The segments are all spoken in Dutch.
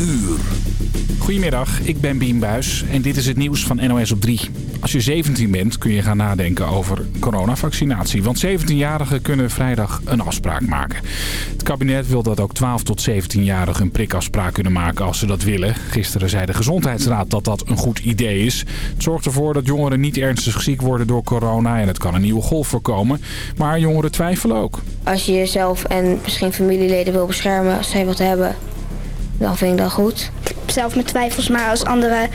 uur. Goedemiddag, ik ben Bien Buis en dit is het nieuws van NOS op 3. Als je 17 bent kun je gaan nadenken over coronavaccinatie. Want 17-jarigen kunnen vrijdag een afspraak maken. Het kabinet wil dat ook 12 tot 17-jarigen een prikafspraak kunnen maken als ze dat willen. Gisteren zei de Gezondheidsraad dat dat een goed idee is. Het zorgt ervoor dat jongeren niet ernstig ziek worden door corona en het kan een nieuwe golf voorkomen. Maar jongeren twijfelen ook. Als je jezelf en misschien familieleden wil beschermen als zij wat hebben, dan vind ik dat goed. Zelf met twijfels, maar als andere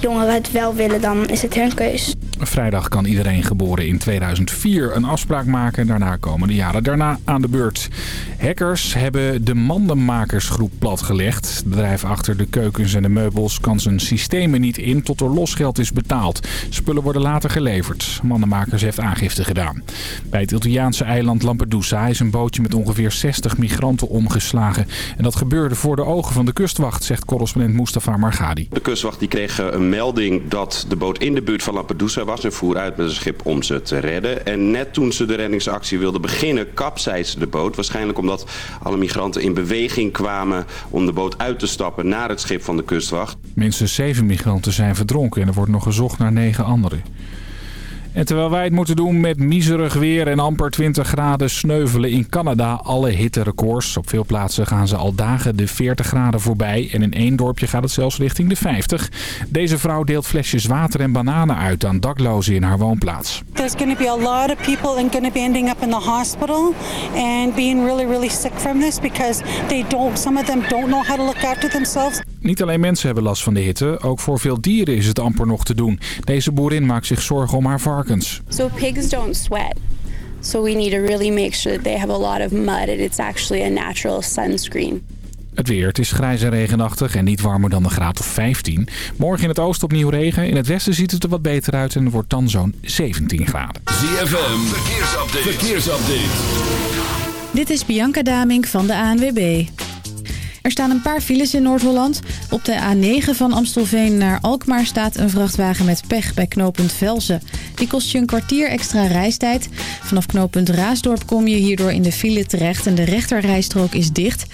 jongeren het wel willen, dan is het hun keus. Vrijdag kan iedereen geboren in 2004 een afspraak maken. Daarna komen de jaren daarna aan de beurt. Hackers hebben de mandenmakersgroep platgelegd. Het bedrijf achter de keukens en de meubels kan zijn systemen niet in tot er losgeld is betaald. Spullen worden later geleverd. Mandenmakers heeft aangifte gedaan. Bij het Italiaanse eiland Lampedusa is een bootje met ongeveer 60 migranten omgeslagen. En dat gebeurde voor de ogen van de kustwacht, zegt correspondent Mustafa Margadi. De kustwacht die kreeg een melding dat de boot in de buurt van Lampedusa was en voer uit met een schip om ze te redden. En net toen ze de reddingsactie wilden beginnen, kapseisde de boot. Waarschijnlijk omdat alle migranten in beweging kwamen om de boot uit te stappen naar het schip van de kustwacht. Minstens zeven migranten zijn verdronken en er wordt nog gezocht naar negen anderen. En terwijl wij het moeten doen met miserig weer en amper 20 graden sneuvelen in Canada alle hitterecords. Op veel plaatsen gaan ze al dagen de 40 graden voorbij en in één dorpje gaat het zelfs richting de 50. Deze vrouw deelt flesjes water en bananen uit aan daklozen in haar woonplaats. There's going to be a lot of people and going to be ending up in the hospital and being really really sick from this because they don't some of them don't know how to look after themselves. Niet alleen mensen hebben last van de hitte, ook voor veel dieren is het amper nog te doen. Deze boerin maakt zich zorgen om haar varkens. So pigs don't sweat. So we need to really make sure that they have a lot of mud and it's actually a natural sunscreen. Het weer, het is grijs en regenachtig en niet warmer dan een graad of 15. Morgen in het oosten opnieuw regen. In het westen ziet het er wat beter uit en wordt dan zo'n 17 graden. ZFM, verkeersupdate. verkeersupdate. Dit is Bianca Damink van de ANWB. Er staan een paar files in Noord-Holland. Op de A9 van Amstelveen naar Alkmaar staat een vrachtwagen met pech bij knooppunt Velzen. Die kost je een kwartier extra reistijd. Vanaf knooppunt Raasdorp kom je hierdoor in de file terecht en de rechterrijstrook is dicht.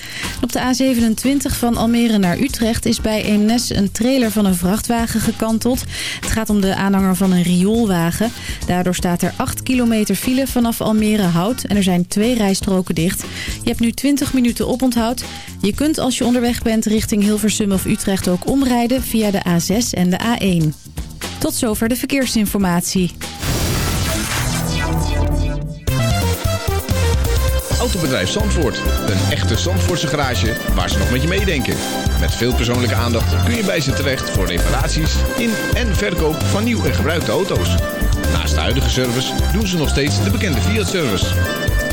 Op de A27 van Almere naar Utrecht is bij Eemnes een trailer van een vrachtwagen gekanteld. Het gaat om de aanhanger van een rioolwagen. Daardoor staat er 8 kilometer file vanaf Almere Hout en er zijn twee rijstroken dicht. Je hebt nu 20 minuten oponthoud. Je kunt als je onderweg bent richting Hilversum of Utrecht ook omrijden via de A6 en de A1. Tot zover de verkeersinformatie. Autobedrijf Zandvoort. Een echte Zandvoortse garage waar ze nog met je meedenken. Met veel persoonlijke aandacht kun je bij ze terecht voor reparaties in en verkoop van nieuw en gebruikte auto's. Naast de huidige service doen ze nog steeds de bekende Fiat-service.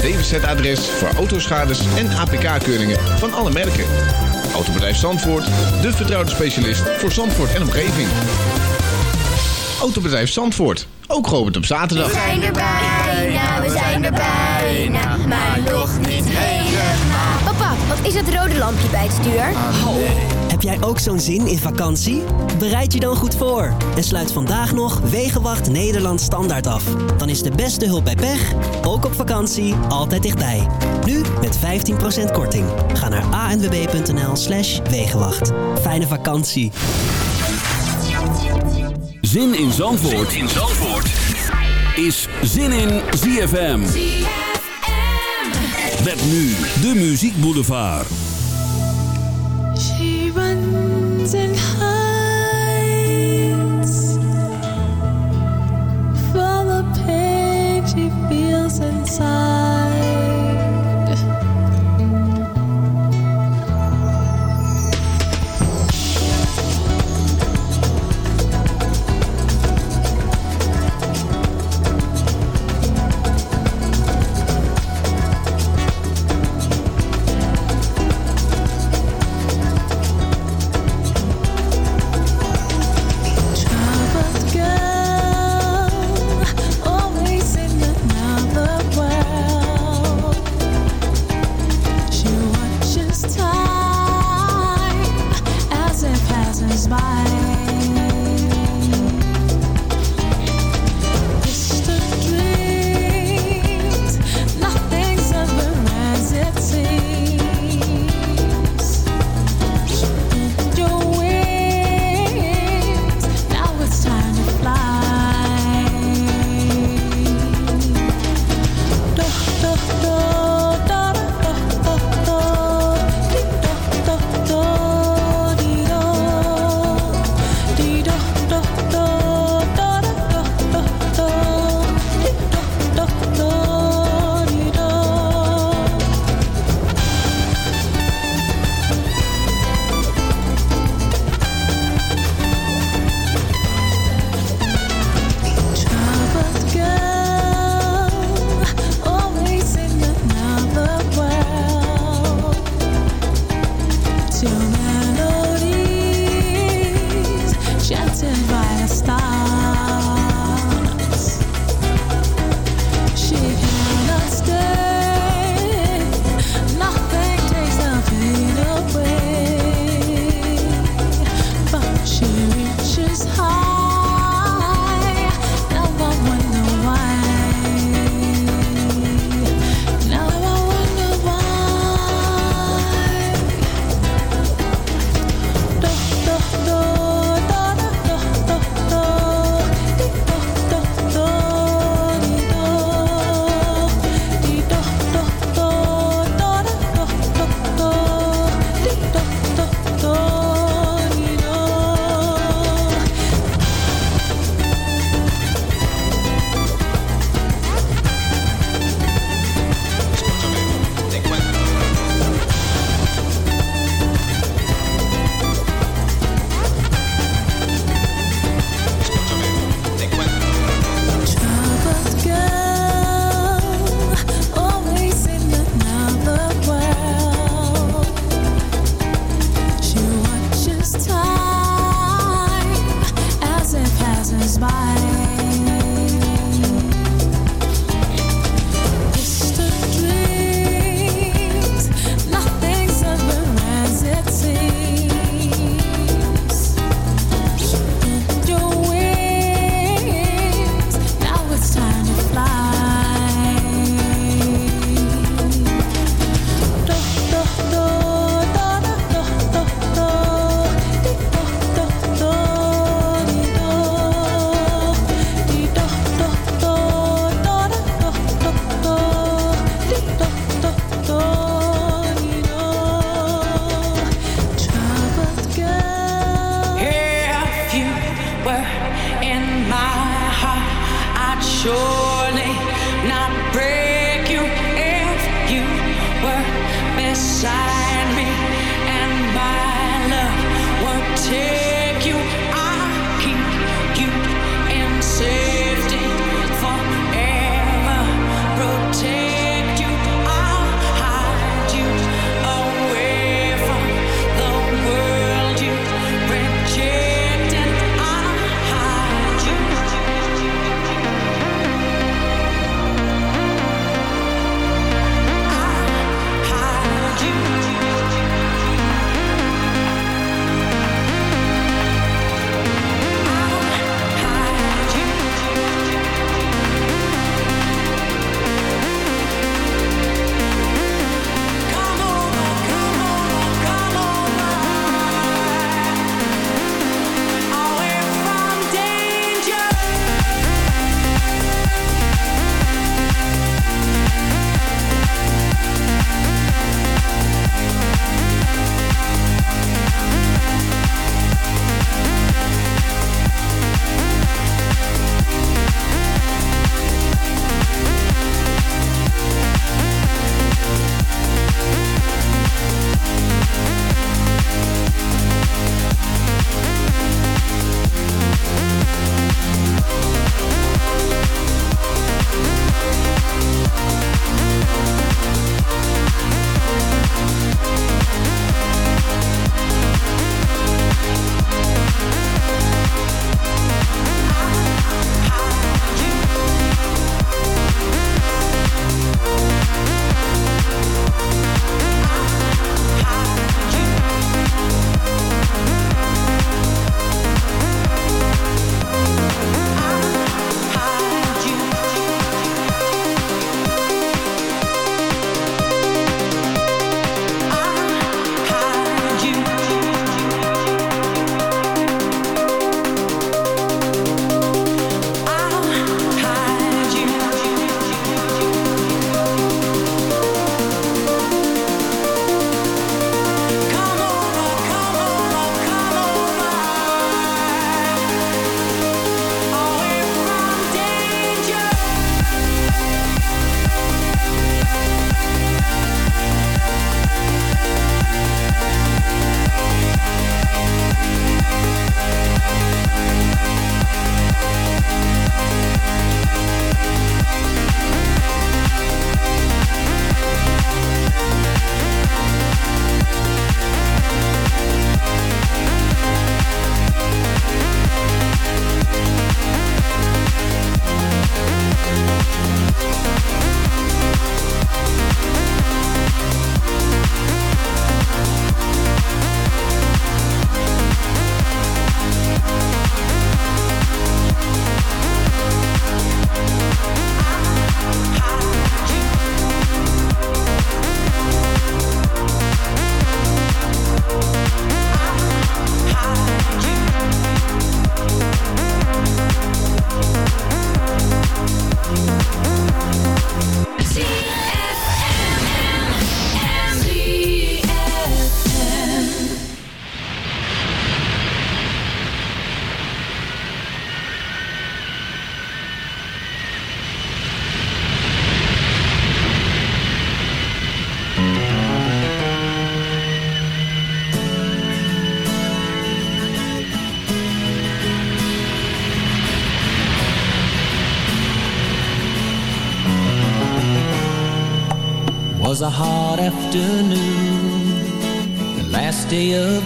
DWZ-adres voor autoschades en APK-keuringen van alle merken. Autobedrijf Zandvoort, de vertrouwde specialist voor Zandvoort en omgeving. Autobedrijf Zandvoort, ook geopend op zaterdag. We zijn er bijna, we zijn er bijna, maar nog niet helemaal. Papa, wat is het rode lampje bij het stuur? Heb jij ook zo'n zin in vakantie? Bereid je dan goed voor en sluit vandaag nog Wegenwacht Nederland Standaard af. Dan is de beste hulp bij pech, ook op vakantie, altijd dichtbij. Nu met 15% korting. Ga naar anwb.nl slash Wegenwacht. Fijne vakantie. Zin in Zandvoort, zin in Zandvoort. is Zin in ZFM. Met nu de Muziek Boulevard. bisa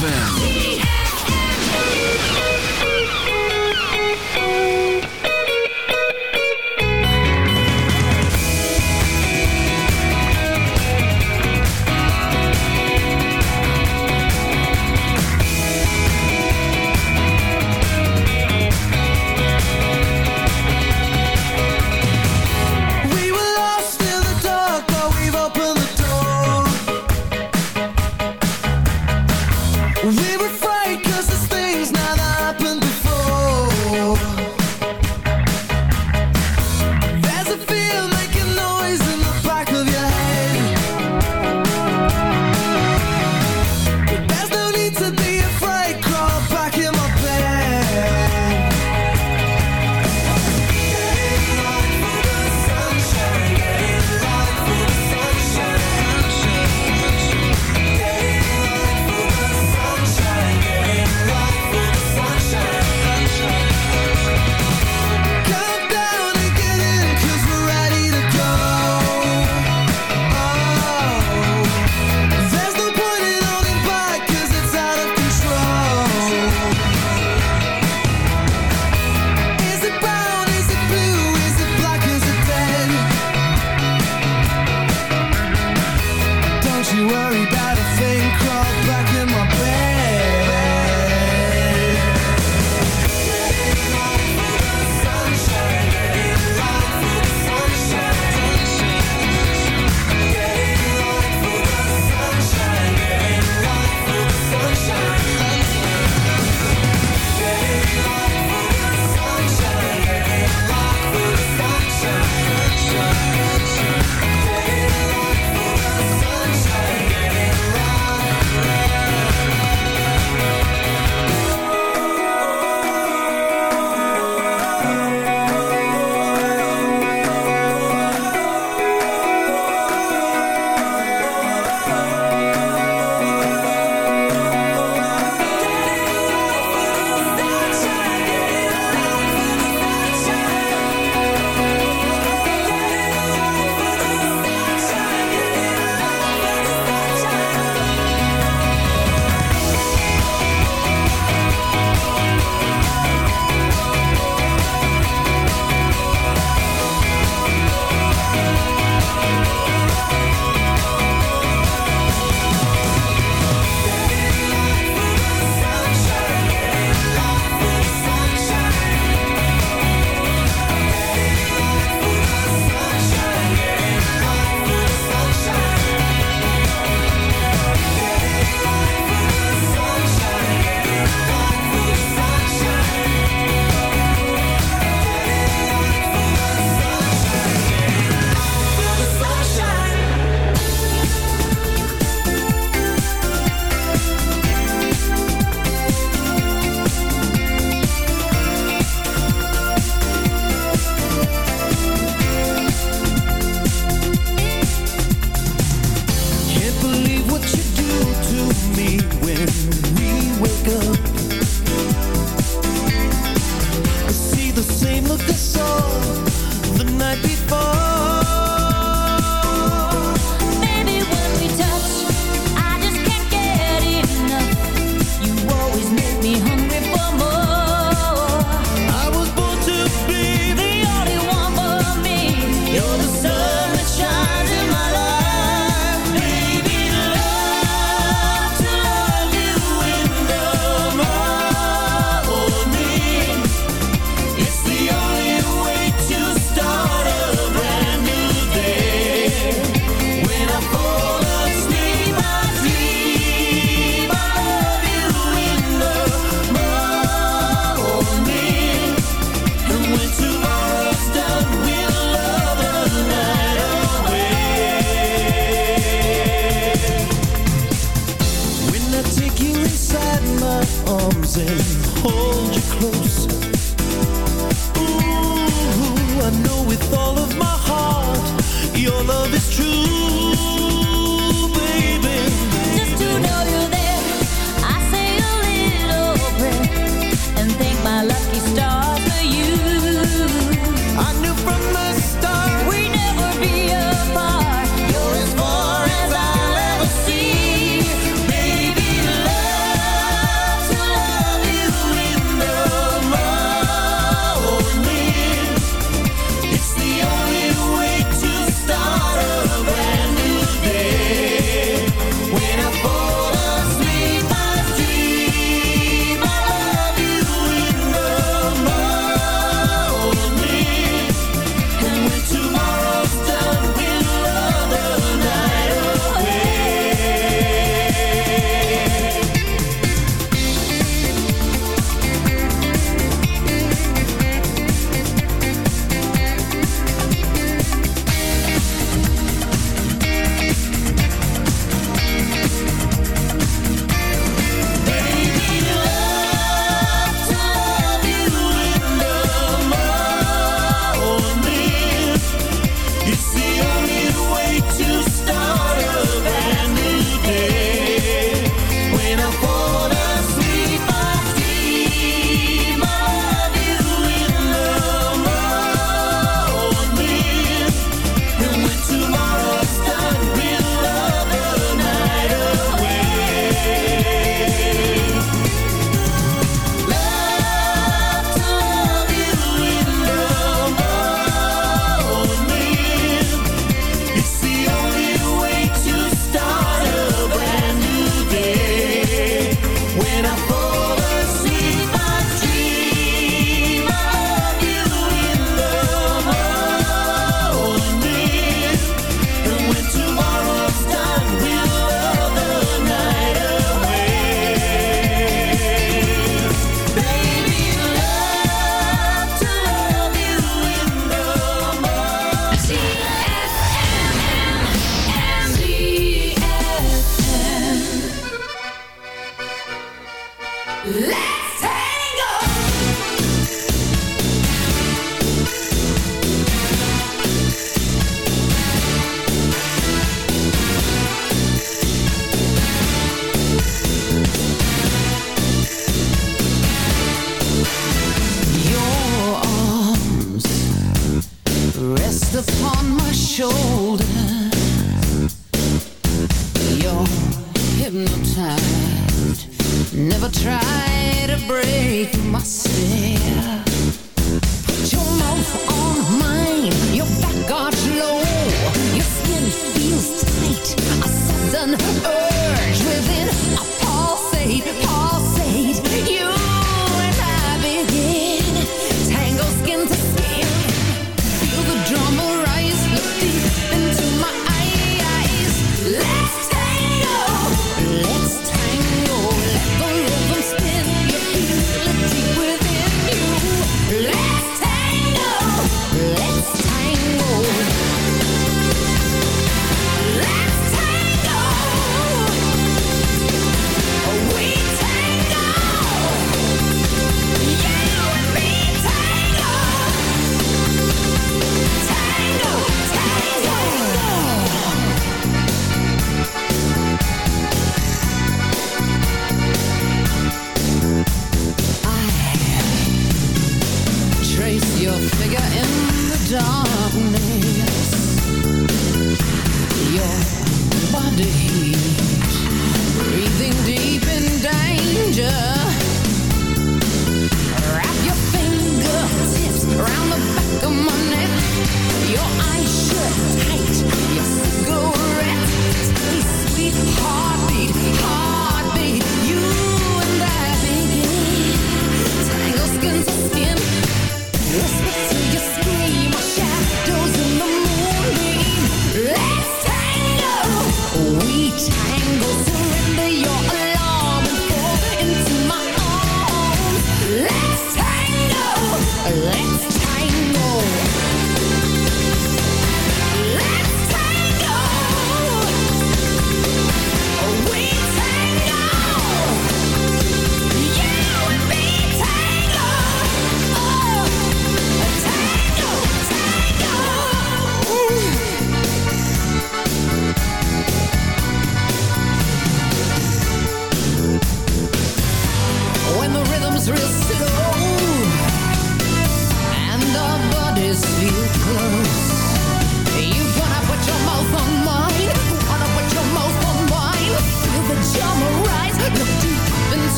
ZFM.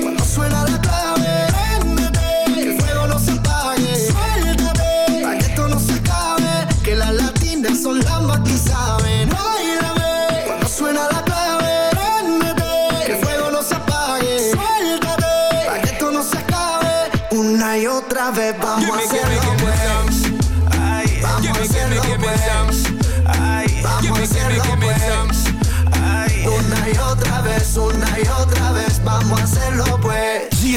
Cuando suena la clave, préndete, que el fuego no se apague. Suéltate, para que esto no se acabe, que las latinas son las más que saben. Cuando suena la clave, préndete, que el fuego no se apague. Suéltate, para que esto no se acabe. Una y otra vez vamos a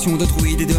Adoration d'autrui, des deux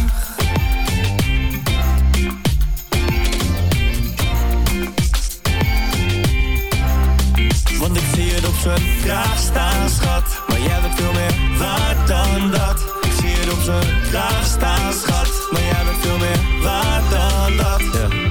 Zijn staan, schat. Maar jij bent veel meer waard dan dat. Ik zie het op zijn kraag staan, schat. Maar jij bent veel meer waard dan dat.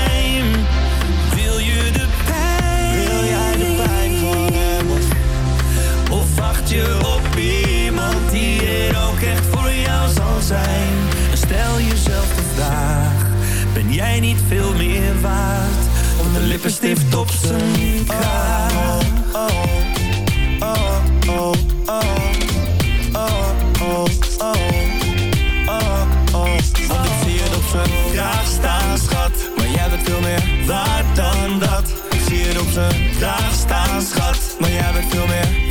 op iemand die er ook echt voor jou zal zijn. Stel jezelf de vraag, ben jij niet veel meer waard? Om de lippenstift op zijn kaart. Oh, oh, oh, oh, oh, oh, Want ik zie het op zijn vraag staan, schat. Maar jij bent veel meer waard dan dat. Ik zie het op zijn vraag staan, schat. Maar jij bent veel meer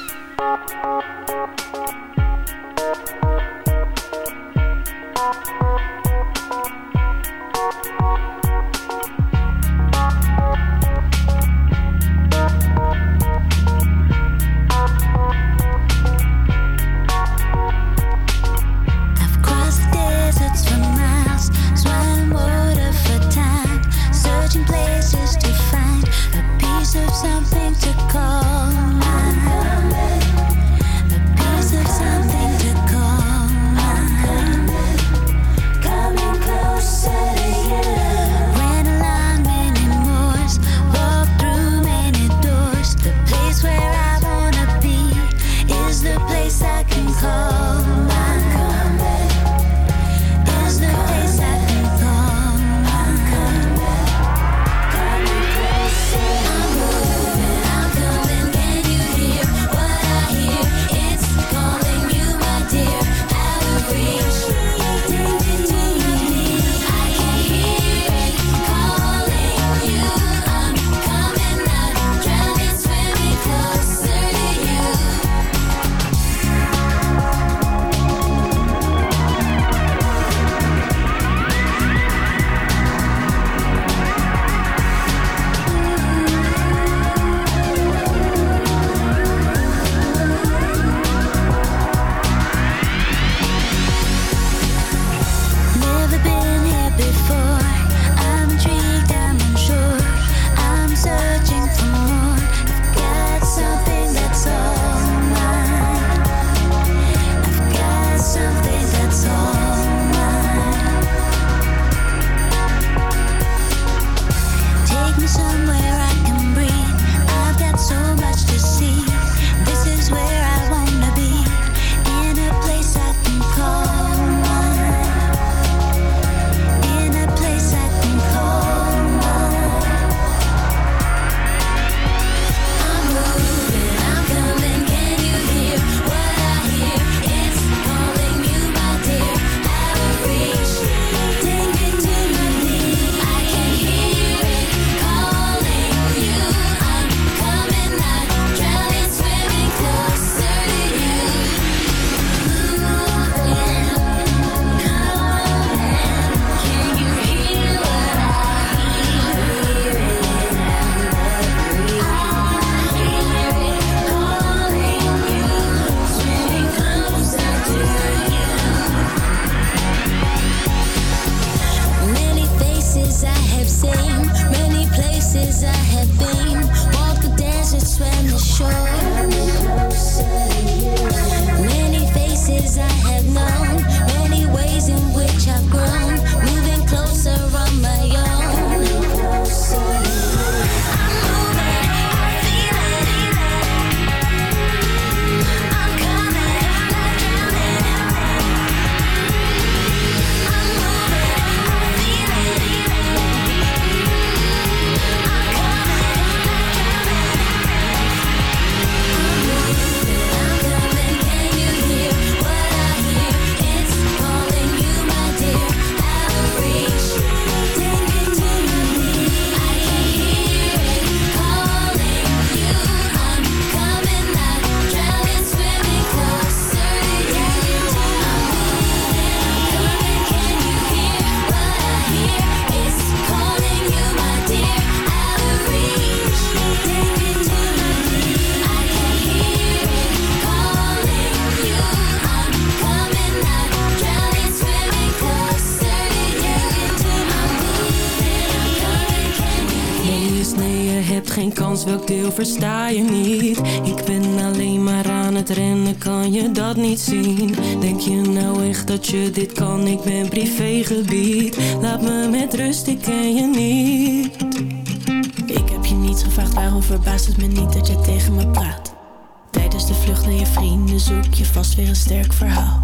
Is weer een sterk verhaal.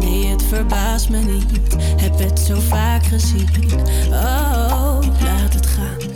Nee, het verbaast me niet, heb het zo vaak gezien. Oh, laat het gaan.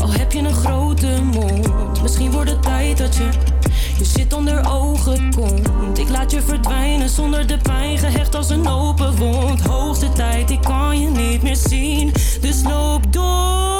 al heb je een grote mond, misschien wordt het tijd dat je je zit onder ogen komt. Ik laat je verdwijnen zonder de pijn, gehecht als een open wond. Hoogste tijd, ik kan je niet meer zien, dus loop door.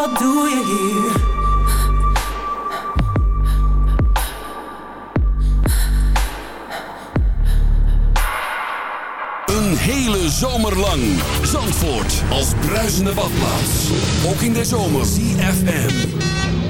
wat doe je hier? Een hele zomer lang. Zandvoort als bruisende badplaats. Ook in de zomer. CFM.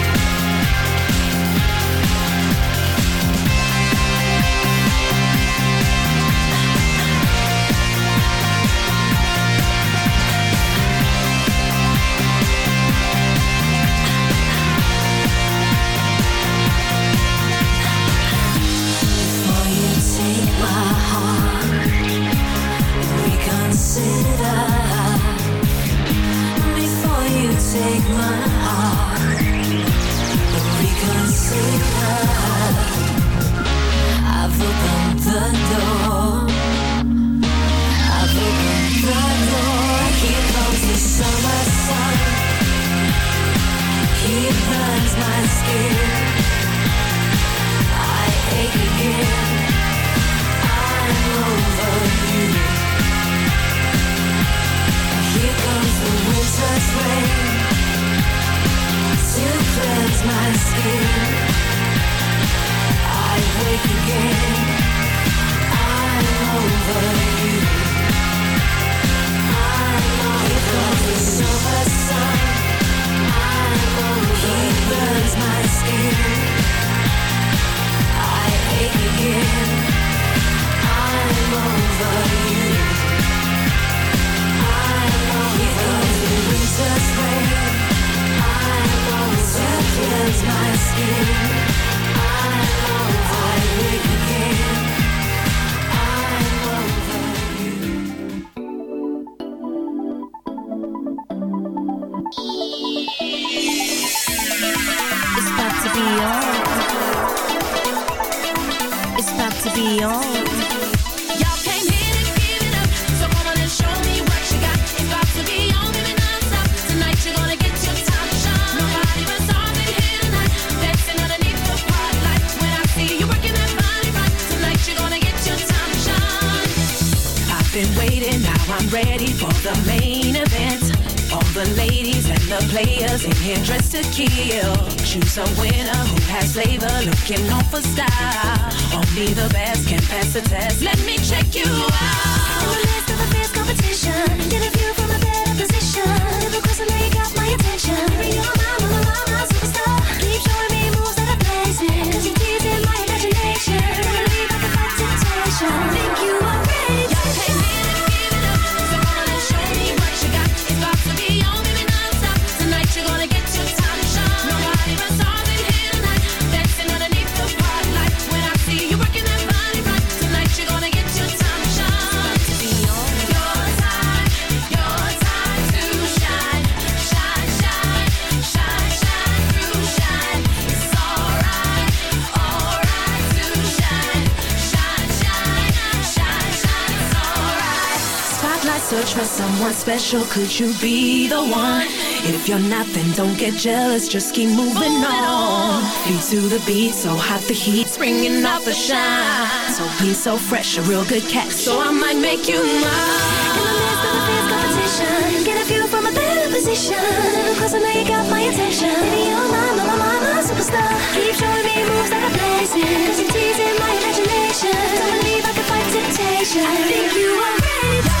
special, could you be the one? If you're not, then don't get jealous, just keep moving on. Into to the beat, so hot the heat's bringing off the shine. So be so fresh, a real good catch, so I might make you mine. In the midst of a fierce competition, get a view from a better position. A little I now you got my attention. Baby, you're my, my, my, my, my superstar. Keep showing me moves that are blazing, cause you're teasing my imagination. Don't believe I can fight temptation. I think you are ready.